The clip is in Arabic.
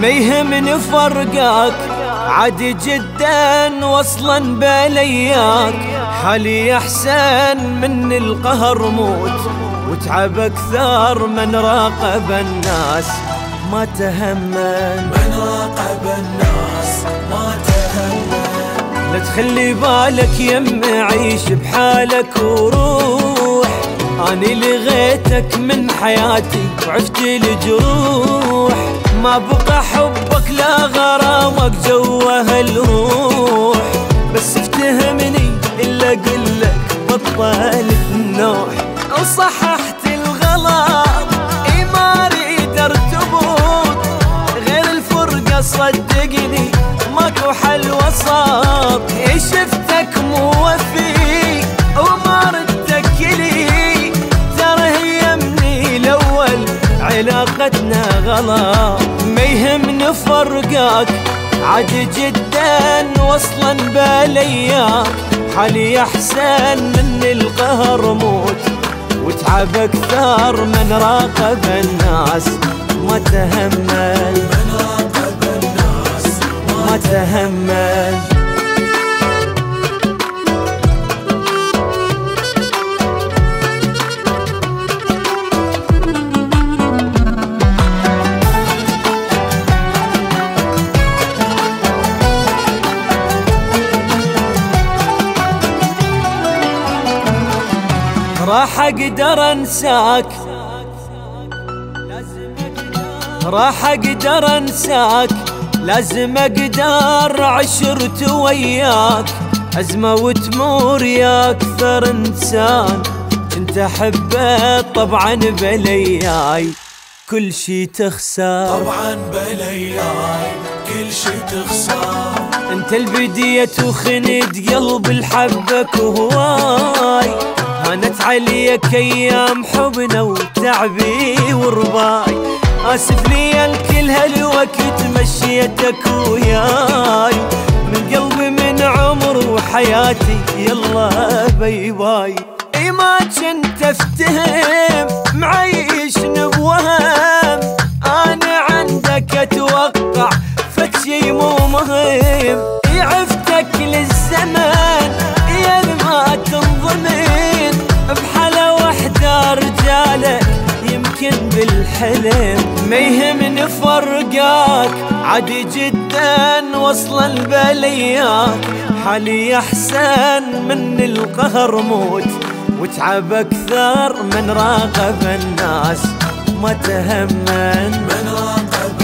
ما يهمني فرقك عادي جدا وصلا بلياك حالي أحسن من القهر موت. وتعب أكثر من راقب الناس. ما تهمن. من راقب الناس. ما تهمن. لا تخلي بالك يم عيش بحالك وروح. اني لغيتك من حياتي وعفت الجروح. ما بقى حبك لا غرامك جوه الروح بس افتهمني إلا قلك بطلت النوح. وصححت الغلط إي ما أريد أرتبط. غير الفرقة صدقني ماكو حل وسط إيه شفتك موفي وما ردك لي ترى هي مني الأول علاقتنا غلط. فرقك. عادي جدا وصلا بلياك حالي أحسن من القهر موت. وتعب أكثر من راقب الناس. ما تهمل. من راقب الناس ما تهمل. راح أقدر أنساك. راح أقدر أنساك. لازم أقدر عشرت وياك ازمة وتمور يا أكثر إنسان. انت احبه طبعا بلياي. كل شي تخسر. طبعا بلياي. كل شي تخسر. انت البدية وخند قلب الحبك وهواي. هانت عليك أيام حبنا وتعبي ورباي. آسف لي الكل هالوقت مشيتك وياي. من قلبي من عمر وحياتي يلا باي باي إي ما كنت أفتهم معيش بوهم. يمكن بالحلم ما يهمني فرقاك عادي جدا وصلا البلياك. حالي أحسن من القهر موت وتعب أكثر من راقب الناس. ما تهمن من راقب